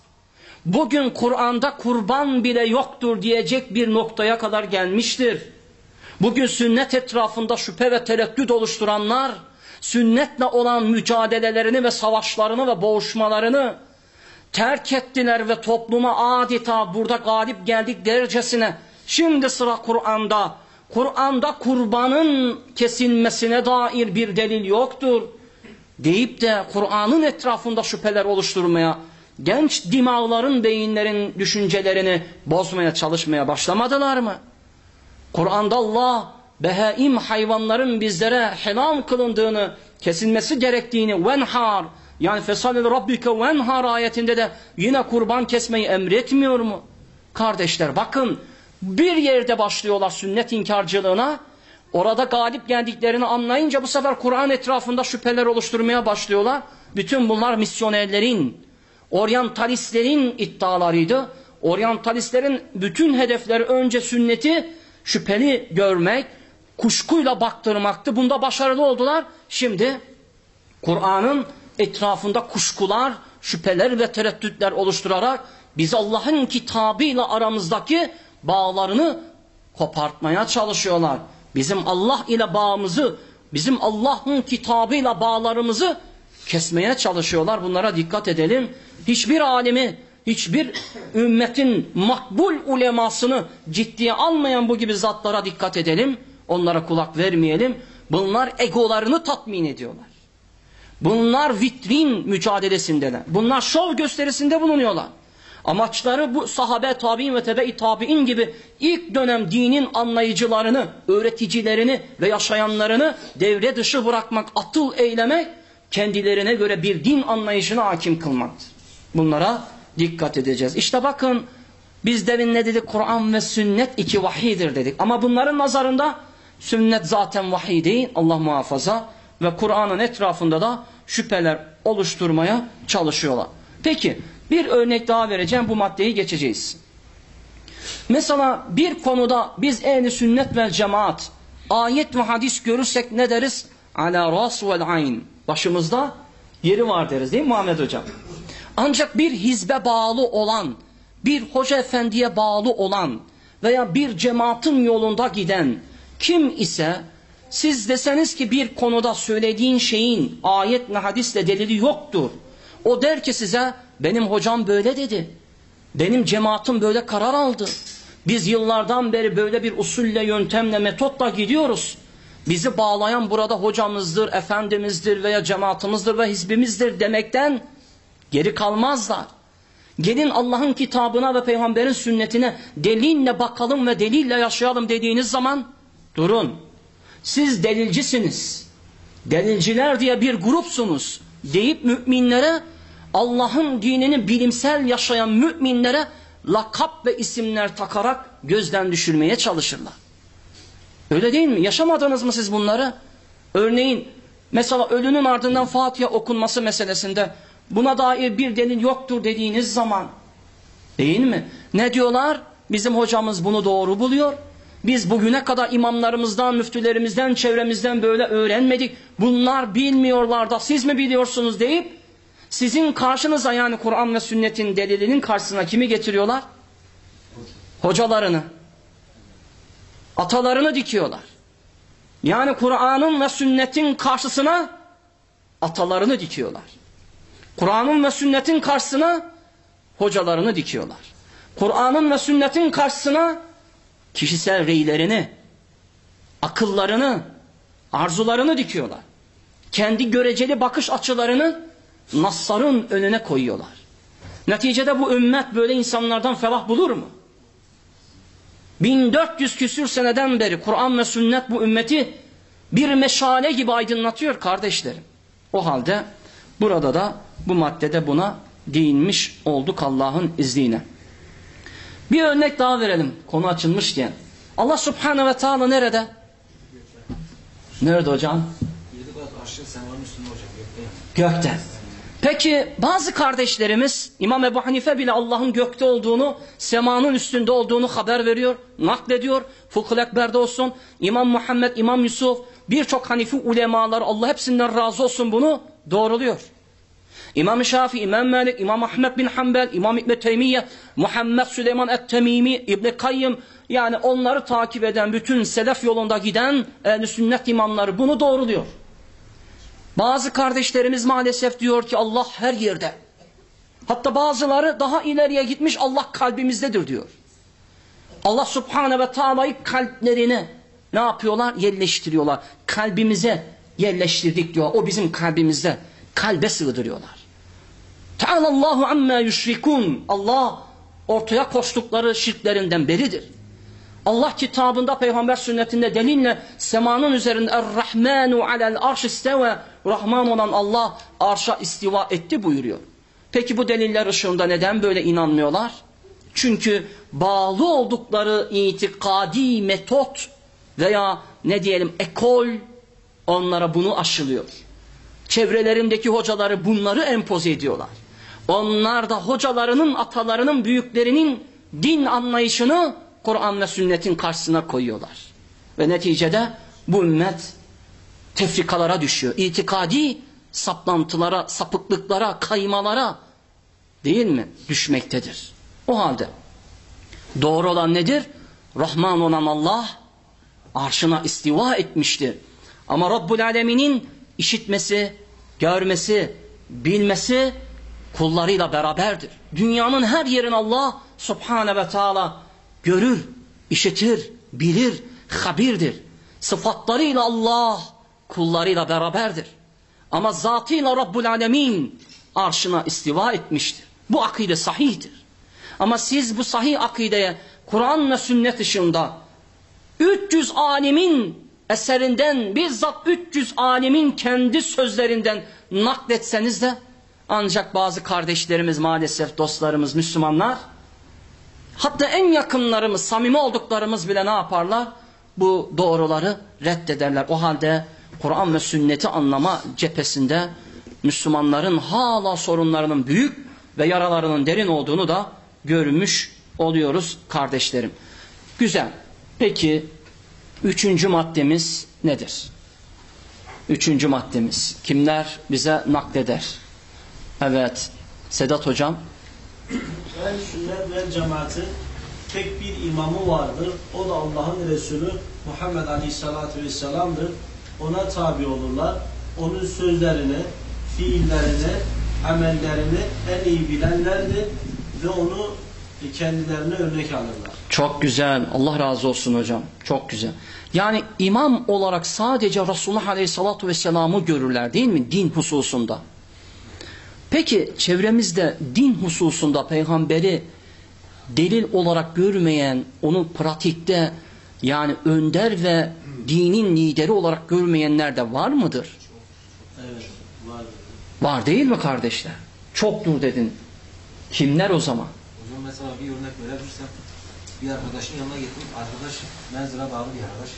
bugün Kur'an'da kurban bile yoktur diyecek bir noktaya kadar gelmiştir. Bugün sünnet etrafında şüphe ve tereddüt oluşturanlar, sünnetle olan mücadelelerini ve savaşlarını ve boğuşmalarını terk ettiler ve topluma adeta burada galip geldik dercesine. Şimdi sıra Kur'an'da. Kur'an'da kurbanın kesilmesine dair bir delil yoktur. Deyip de Kur'an'ın etrafında şüpheler oluşturmaya, genç dimağların, beyinlerin düşüncelerini bozmaya çalışmaya başlamadılar mı? Kur'an'da Allah behaim hayvanların bizlere helal kılındığını, kesilmesi gerektiğini venhar yani fesalil rabbike venhar ayetinde de yine kurban kesmeyi emretmiyor mu? Kardeşler bakın bir yerde başlıyorlar sünnet inkarcılığına. Orada galip geldiklerini anlayınca bu sefer Kur'an etrafında şüpheler oluşturmaya başlıyorlar. Bütün bunlar misyonerlerin, oryantalistlerin iddialarıydı. Oryantalistlerin bütün hedefleri önce sünneti şüpheli görmek, kuşkuyla baktırmaktı. Bunda başarılı oldular. Şimdi Kur'an'ın etrafında kuşkular, şüpheler ve tereddütler oluşturarak biz Allah'ın kitabıyla aramızdaki bağlarını kopartmaya çalışıyorlar. Bizim Allah ile bağımızı, bizim Allah'ın kitabıyla bağlarımızı kesmeye çalışıyorlar. Bunlara dikkat edelim. Hiçbir alimi, hiçbir ümmetin makbul ulemasını ciddiye almayan bu gibi zatlara dikkat edelim. Onlara kulak vermeyelim. Bunlar egolarını tatmin ediyorlar. Bunlar vitrin mücadelesindeler. Bunlar şov gösterisinde bulunuyorlar. Amaçları bu sahabe tabi'in ve tebe-i tabi'in gibi ilk dönem dinin anlayıcılarını, öğreticilerini ve yaşayanlarını devre dışı bırakmak, atıl eylemek, kendilerine göre bir din anlayışına hakim kılmaktır. Bunlara dikkat edeceğiz. İşte bakın biz demin ne dedik? Kur'an ve sünnet iki vahidir dedik. Ama bunların nazarında sünnet zaten vahiy değil. Allah muhafaza. Ve Kur'an'ın etrafında da şüpheler oluşturmaya çalışıyorlar. Peki bir örnek daha vereceğim bu maddeyi geçeceğiz. Mesela bir konuda biz ehli sünnet ve cemaat ayet ve hadis görürsek ne deriz? Ala ras vel ayn. Başımızda yeri var deriz değil mi Muhammed Hocam? Ancak bir hizbe bağlı olan, bir hoca efendiye bağlı olan veya bir cemaatin yolunda giden kim ise siz deseniz ki bir konuda söylediğin şeyin ayet ve hadisle delili yoktur. O der ki size benim hocam böyle dedi. Benim cemaatim böyle karar aldı. Biz yıllardan beri böyle bir usulle, yöntemle, metotla gidiyoruz. Bizi bağlayan burada hocamızdır, efendimizdir veya cemaatimizdir ve hizbimizdir demekten geri kalmazlar. Gelin Allah'ın kitabına ve peygamberin sünnetine delille bakalım ve delille yaşayalım dediğiniz zaman durun. Siz delilcisiniz. Delilciler diye bir grupsunuz deyip müminlere Allah'ın dinini bilimsel yaşayan müminlere lakap ve isimler takarak gözden düşürmeye çalışırlar. Öyle değil mi? Yaşamadınız mı siz bunları? Örneğin mesela ölünün ardından Fatiha okunması meselesinde buna dair bir delil yoktur dediğiniz zaman değil mi? Ne diyorlar? Bizim hocamız bunu doğru buluyor. Biz bugüne kadar imamlarımızdan, müftülerimizden, çevremizden böyle öğrenmedik. Bunlar bilmiyorlar da siz mi biliyorsunuz deyip sizin karşınıza yani Kur'an ve sünnetin delilinin karşısına kimi getiriyorlar? Hocalarını. Atalarını dikiyorlar. Yani Kur'an'ın ve sünnetin karşısına atalarını dikiyorlar. Kur'an'ın ve sünnetin karşısına hocalarını dikiyorlar. Kur'an'ın ve sünnetin karşısına kişisel reylerini, akıllarını, arzularını dikiyorlar. Kendi göreceli bakış açılarını Nassar'ın önüne koyuyorlar. Neticede bu ümmet böyle insanlardan felah bulur mu? 1400 küsür seneden beri Kur'an ve sünnet bu ümmeti bir meşale gibi aydınlatıyor kardeşlerim. O halde burada da bu maddede buna değinmiş olduk Allah'ın izniyle. Bir örnek daha verelim konu açılmışken. Allah subhanehu ve teala nerede? Nerede hocam. Gökte. Peki bazı kardeşlerimiz İmam Ebu Hanife bile Allah'ın gökte olduğunu, semanın üstünde olduğunu haber veriyor, naklediyor. Fıkhul Ekber'de olsun, İmam Muhammed, İmam Yusuf, birçok Hanifi ulemalar Allah hepsinden razı olsun bunu doğruluyor. İmam Şafii, İmam Malik, İmam Ahmed bin Hanbel, İmam İbn Teymiye, Muhammed Süleyman Et-Temimi, İbn Kayyım yani onları takip eden bütün selef yolunda giden ehl sünnet imamları bunu doğruluyor. Bazı kardeşlerimiz maalesef diyor ki Allah her yerde. Hatta bazıları daha ileriye gitmiş Allah kalbimizdedir diyor. Allah subhane ve taala'yı kalplerine ne yapıyorlar? Yerleştiriyorlar. Kalbimize yerleştirdik diyor. O bizim kalbimizde. Kalbe sığdırıyorlar. Tealallahu amma yüşrikun. Allah ortaya koştukları şirklerinden beridir. Allah kitabında peygamber sünnetinde delille semanın üzerinde Er-Rahmanu alel arş isteve Rahman olan Allah arşa istiva etti buyuruyor. Peki bu deliller ışığında neden böyle inanmıyorlar? Çünkü bağlı oldukları itikadi metot veya ne diyelim ekol onlara bunu aşılıyor. Çevrelerindeki hocaları bunları empoze ediyorlar. Onlar da hocalarının, atalarının, büyüklerinin din anlayışını Kur'an ve sünnetin karşısına koyuyorlar. Ve neticede bu ümmet tefrikalara düşüyor. İtikadi saplantılara, sapıklıklara, kaymalara değil mi? Düşmektedir. O halde doğru olan nedir? Rahman olan Allah arşına istiva etmiştir. Ama Rabbul Alemin'in işitmesi, görmesi, bilmesi kullarıyla beraberdir. Dünyanın her yerini Allah Subhane ve Teala görür, işitir, bilir, habirdir. Sıfatlarıyla Allah kullarıyla beraberdir. Ama zatıyla Rabbul Alemin arşına istiva etmiştir. Bu akide sahihtir. Ama siz bu sahih akideye Kur'an ve sünnet dışında 300 alimin eserinden bizzat 300 alimin kendi sözlerinden nakletseniz de ancak bazı kardeşlerimiz maalesef dostlarımız Müslümanlar hatta en yakınlarımız samimi olduklarımız bile ne yaparlar? Bu doğruları reddederler. O halde Kur'an ve sünneti anlama cephesinde Müslümanların hala sorunlarının büyük ve yaralarının derin olduğunu da görmüş oluyoruz kardeşlerim. Güzel. Peki üçüncü maddemiz nedir? Üçüncü maddemiz. Kimler bize nakleder? Evet. Sedat Hocam. Ve sünnet ve cemaatin tek bir imamı vardır. O da Allah'ın Resulü Muhammed Aleyhisselatü Vesselam'dır. Ona tabi olurlar. Onun sözlerini, fiillerini, amellerini en iyi bilenlerdir ve onu kendilerine örnek alırlar. Çok güzel. Allah razı olsun hocam. Çok güzel. Yani imam olarak sadece Resulullah Aleyhisselatü Vesselam'ı görürler değil mi? Din hususunda. Peki çevremizde din hususunda peygamberi delil olarak görmeyen, onu pratikte yani önder ve dinin lideri olarak görmeyenler de var mıdır? Evet, vardır. Var değil mi kardeşler? Çoktur dedin. Kimler o zaman? Hocam mesela bir örnek verebilirsem bir arkadaşın yanına gittim. Arkadaş menzile bağlı bir arkadaş.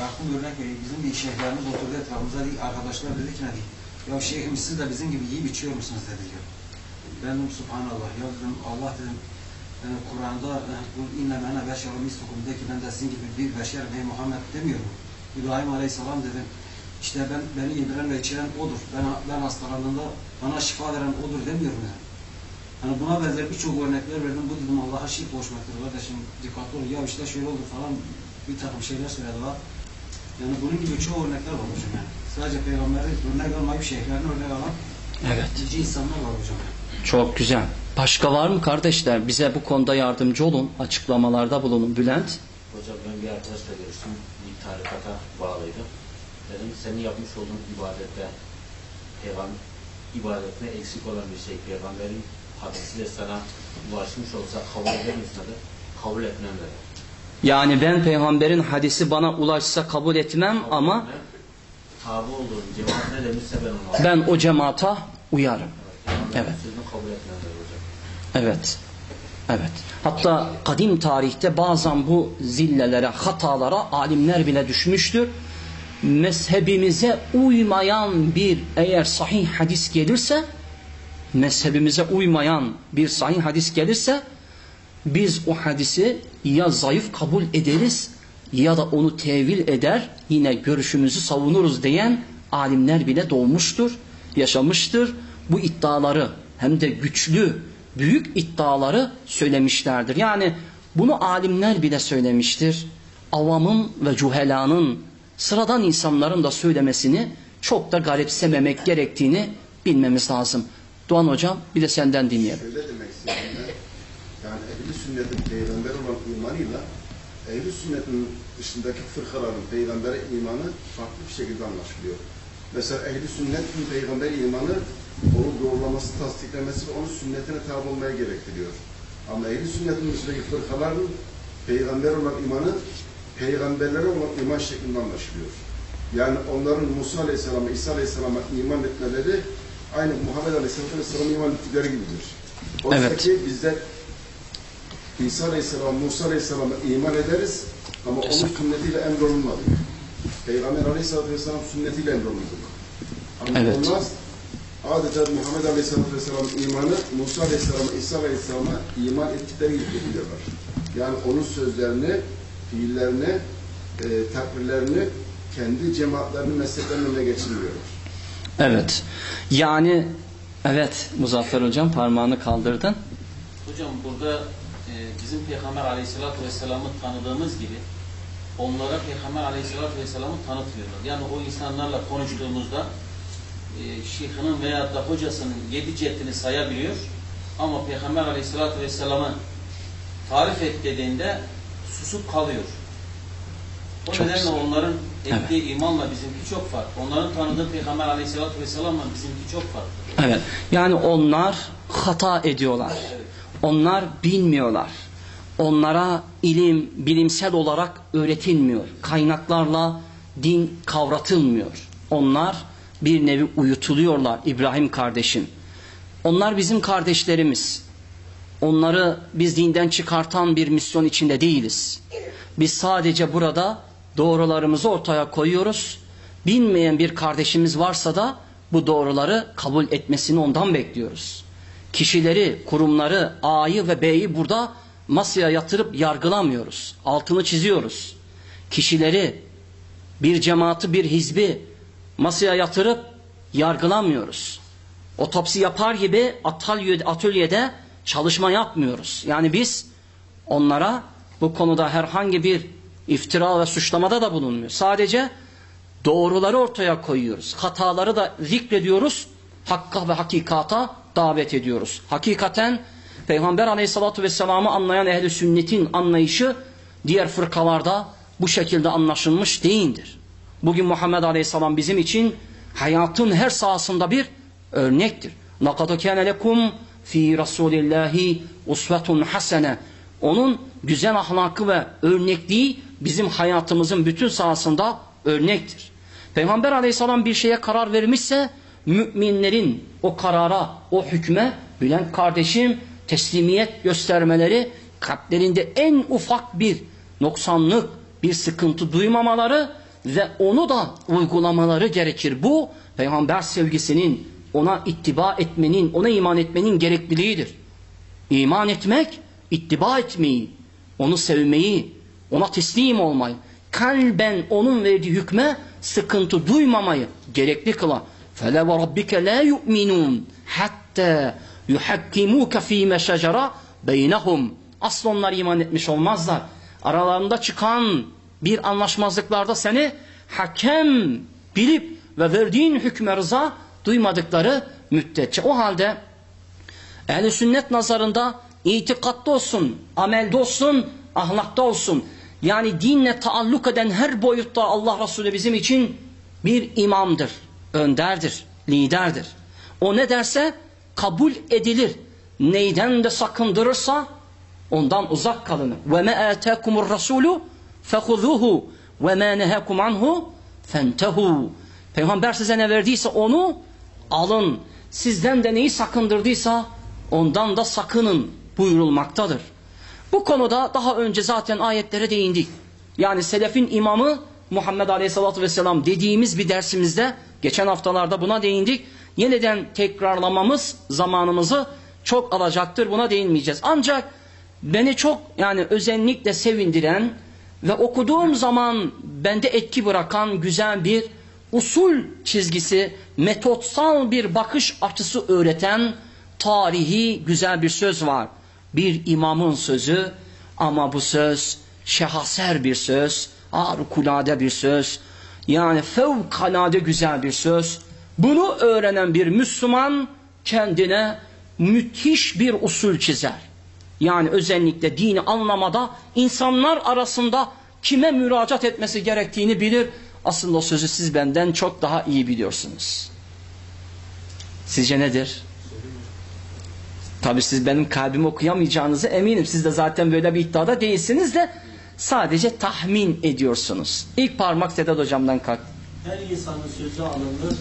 Baktım örnek veriyor. Bizim bir şeyhlerimiz oturdu etrafımıza. Dedi, arkadaşlar dedi ki ne diyor? Ya şeyhim siz de bizim gibi yiyip içiyor musunuz dedi diyor. Ben dedim subhanallah. Ya dedim Allah dedim e, Kur'an'da e, bu inne mene beşerum mislukum de ki ben de sizin gibi bir beşer ey Muhammed demiyor mu? İbrahim Aleyhisselam dedim. İşte ben beni yediren ve içiren odur. Ben, ben hastalandığımda bana şifa veren odur demiyor mu? Yani? Hani buna benzer birçok örnekler verdim. Bu dedim Allah'a şirk koşmaktır kardeşim. Dikkatli ol. Ya işte şöyle oldu falan bir takım şeyler söylediler. Yani bunun gibi çoğu örnekler var hocam yani. Sadece peygamberi örnek almayıp şeyhlerini örnek alan Evet. insanlar var hocam. Çok güzel. Başka var mı kardeşler? Bize bu konuda yardımcı olun. Açıklamalarda bulunun. Bülent. Hocam ben bir arkadaşla görüştüm. Bir tarikata bağlıydı. Dedim senin yapmış olduğun ibadette peygamber ibadetine eksik olan bir şey peygamberin hadisiyle sana ulaşmış olsa kabul eder misin dedi. Kabul etmem dedi. Yani ben peygamberin hadisi bana ulaşsa kabul etmem Kabul ama etmem. Tabi olduğum cemaat ne demişse ben onu ben o cemaata uyarım. Evet. sözünü kabul etmem dedi. Evet. Evet. Hatta kadim tarihte bazen bu zillelere, hatalara alimler bile düşmüştür. Mezhebimize uymayan bir eğer sahih hadis gelirse, mezhebimize uymayan bir sahih hadis gelirse, biz o hadisi ya zayıf kabul ederiz ya da onu tevil eder, yine görüşümüzü savunuruz diyen alimler bile doğmuştur, yaşamıştır. Bu iddiaları hem de güçlü, büyük iddiaları söylemişlerdir. Yani bunu alimler bile söylemiştir. Avamın ve cuhelanın, sıradan insanların da söylemesini çok da garipsememek gerektiğini bilmemiz lazım. Doğan hocam bir de senden dinleyelim. Şöyle demek. Yani ehli sünnetin peygamber olan imanıyla ehli sünnetin dışındaki fırkaların peygambere imanı farklı bir şekilde anlaşılıyor. Mesela ehli sünnetin peygamber imanı onu doğrulaması, tasdiklemesi ve onun sünnetine tabi olmaya gerektiriyor. Ama ehli sünnetin dışındaki fırkaların peygamber olan imanı peygamberlere olan iman şeklinde anlaşılıyor. Yani onların Musa Aleyhisselam'a, İsa Aleyhisselam'a iman etmeleri aynı Muhammed Aleyhisselam'a iman ettikleri gibidir. Oysa Evet. ki bizler İsa Aleyhisselam, Musa Aleyhisselam'a iman ederiz ama onun sünnetiyle emrolunmadık. Peygamber Aleyhisselatü Vesselam sünnetiyle emrolunulduk. Ama Evet. onlar adeta Muhammed Aleyhisselatü Vesselam'ın imanı Musa Aleyhisselam'a, İsa Aleyhisselam'a iman ettikleri gibi biliyorlar. Yani onun sözlerini, fiillerini, e, takdirlerini kendi cemaatlerini, mezheplerinin önüne geçirmiyorlar. Evet. Yani evet Muzaffer hocam parmağını kaldırdın. Hocam burada e, bizim Peygamber Aleyhisselatü Vesselam'ı tanıdığımız gibi onlara Peygamber Aleyhisselatü Vesselam'ı tanıtmıyorlar. Yani o insanlarla konuştuğumuzda e, şeyhinin veya da hocasının yedi ceddini sayabiliyor ama Peygamber Aleyhisselatü Vesselam'ı tarif et dediğinde susup kalıyor. O Çok nedenle güzel. onların ettiği imanla bizimki çok farklı. Onların tanıdığı Peygamber Aleyhisselatü Vesselam'la bizimki çok farklı. Evet. Yani onlar hata ediyorlar. Onlar bilmiyorlar. Onlara ilim bilimsel olarak öğretilmiyor. Kaynaklarla din kavratılmıyor. Onlar bir nevi uyutuluyorlar İbrahim kardeşim. Onlar bizim kardeşlerimiz. Onları biz dinden çıkartan bir misyon içinde değiliz. Biz sadece burada doğrularımızı ortaya koyuyoruz. Bilmeyen bir kardeşimiz varsa da bu doğruları kabul etmesini ondan bekliyoruz. Kişileri, kurumları, A'yı ve B'yi burada masaya yatırıp yargılamıyoruz. Altını çiziyoruz. Kişileri, bir cemaati, bir hizbi masaya yatırıp yargılamıyoruz. otopsi yapar gibi atölye- atölyede çalışma yapmıyoruz. Yani biz onlara bu konuda herhangi bir iftira ve suçlamada da bulunmuyor. Sadece doğruları ortaya koyuyoruz. Hataları da zikrediyoruz. Hakka ve hakikata davet ediyoruz. Hakikaten Peygamber aleyhissalatü vesselam'ı anlayan ehli sünnetin anlayışı diğer fırkalarda bu şekilde anlaşılmış değildir. Bugün Muhammed aleyhisselam bizim için hayatın her sahasında bir örnektir. لَقَدْ كَانَ لَكُمْ fi Rasulillahi usvetun hasene. Onun güzel ahlakı ve örnekliği bizim hayatımızın bütün sahasında örnektir. Peygamber aleyhisselam bir şeye karar vermişse müminlerin o karara, o hükme bilen kardeşim teslimiyet göstermeleri kalplerinde en ufak bir noksanlık, bir sıkıntı duymamaları ve onu da uygulamaları gerekir. Bu peygamber sevgisinin, ona ittiba etmenin, ona iman etmenin gerekliliğidir. İman etmek, ittiba etmeyi, onu sevmeyi, ona teslim olmayı, kalben onun verdiği hükme sıkıntı duymamayı gerekli kılar. فَلَا وَرَبِّكَ لَا يُؤْمِنُونَ حَتَّى يُحَكِّمُوكَ ف۪ي مَشَجَرَ بَيْنَهُمْ Asla onlar iman etmiş olmazlar. Aralarında çıkan bir anlaşmazlıklarda seni hakem bilip ve verdiğin hükme rıza duymadıkları müddetçe. O halde ehl sünnet nazarında itikatta olsun, amelde olsun, ahlakta olsun. Yani dinle taalluk eden her boyutta Allah Resulü bizim için bir imamdır, önderdir, liderdir. O ne derse kabul edilir. Neyden de sakındırırsa ondan uzak kalın. Ve me atakumur rasulu ve ma nehakum anhu fentehu. Peygamber size ne verdiyse onu alın. Sizden de neyi sakındırdıysa ondan da sakının buyurulmaktadır. Bu konuda daha önce zaten ayetlere değindik. Yani selefin imamı Muhammed Aleyhisselatü Vesselam dediğimiz bir dersimizde geçen haftalarda buna değindik. Yeniden tekrarlamamız zamanımızı çok alacaktır. Buna değinmeyeceğiz. Ancak beni çok yani özellikle sevindiren ve okuduğum zaman bende etki bırakan güzel bir usul çizgisi, metotsal bir bakış açısı öğreten tarihi güzel bir söz var. Bir imamın sözü ama bu söz şehaser bir söz, harikulade bir söz, yani fevkalade güzel bir söz. Bunu öğrenen bir Müslüman kendine müthiş bir usul çizer. Yani özellikle dini anlamada insanlar arasında kime müracaat etmesi gerektiğini bilir. Aslında sözü siz benden çok daha iyi biliyorsunuz. Sizce nedir? Tabii siz benim kalbimi okuyamayacağınızı eminim. Siz de zaten böyle bir iddiada değilsiniz de sadece tahmin ediyorsunuz. İlk parmak Sedat hocamdan kalk. Her insanın sözü alınır,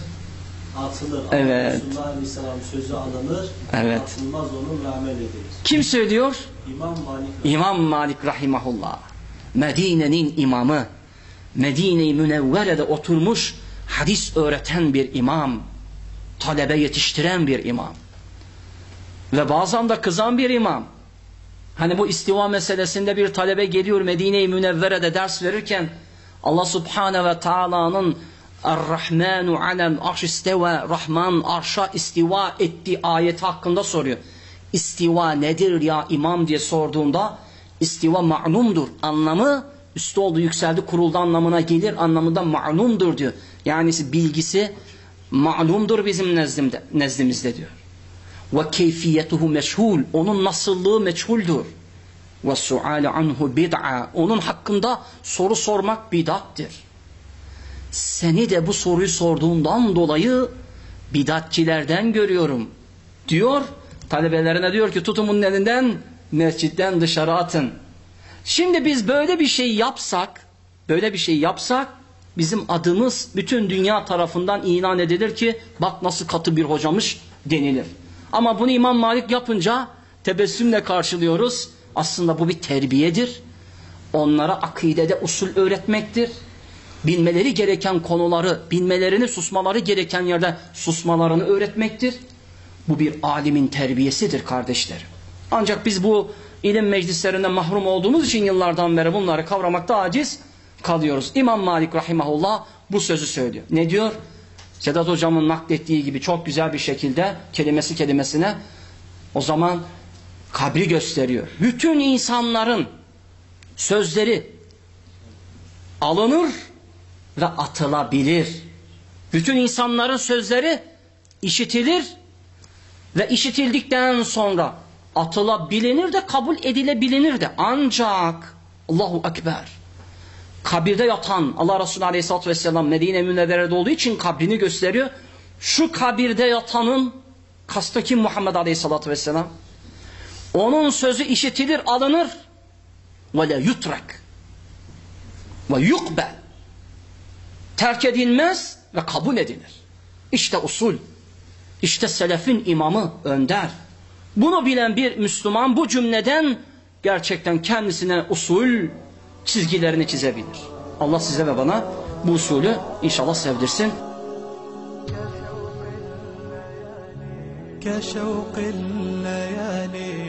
atılır. Evet. Resulullah Aleyhisselam sözü alınır, Evet. atılmaz onunla amel edilir. Kim söylüyor? İmam Malik İmam Malik rahimahullah. Medine'nin imamı. Medine-i Münevvere'de oturmuş hadis öğreten bir imam. Talebe yetiştiren bir imam. Ve bazen de kızan bir imam. Hani bu istiva meselesinde bir talebe geliyor Medine-i Münevvere'de ders verirken Allah Subhane ve Taala'nın Er-Rahmanu alel arş isteva Rahman arşa istiva etti ayeti hakkında soruyor. İstiva nedir ya imam diye sorduğunda istiva ma'lumdur. Anlamı üstü oldu yükseldi kuruldu anlamına gelir anlamında ma'lumdur diyor. Yani bilgisi ma'lumdur bizim nezdimde, nezdimizde diyor. Ve keyfiyetuhu meşhul. Onun nasıllığı meçhuldür. Ve suale anhu bid'a. Onun hakkında soru sormak bid'attir. Seni de bu soruyu sorduğundan dolayı bidatçilerden görüyorum. Diyor, talebelerine diyor ki tutun bunun elinden mescitten dışarı atın. Şimdi biz böyle bir şey yapsak, böyle bir şey yapsak bizim adımız bütün dünya tarafından ilan edilir ki bak nasıl katı bir hocamış denilir. Ama bunu İmam Malik yapınca tebessümle karşılıyoruz. Aslında bu bir terbiyedir. Onlara akidede usul öğretmektir. Bilmeleri gereken konuları, bilmelerini susmaları gereken yerde susmalarını öğretmektir. Bu bir alimin terbiyesidir kardeşlerim. Ancak biz bu ilim meclislerinden mahrum olduğumuz için yıllardan beri bunları kavramakta aciz kalıyoruz. İmam Malik rahimahullah bu sözü söylüyor. Ne diyor? Sedat Hocam'ın naklettiği gibi çok güzel bir şekilde kelimesi kelimesine o zaman kabri gösteriyor. Bütün insanların sözleri alınır ve atılabilir. Bütün insanların sözleri işitilir ve işitildikten sonra atılabilinir de kabul edilebilinir de ancak Allahu Ekber kabirde yatan Allah Resulü Aleyhisselatü Vesselam Medine Münevvere'de olduğu için kabrini gösteriyor. Şu kabirde yatanın kastı kim Muhammed Aleyhisselatü Vesselam? Onun sözü işitilir, alınır ve le yutrak ve yukbel terk edilmez ve kabul edilir. İşte usul. İşte selefin imamı önder. Bunu bilen bir Müslüman bu cümleden gerçekten kendisine usul çizgilerini çizebilir. Allah size ve bana bu usulü inşallah sevdirsin. كشوق الليالي لضوء القمر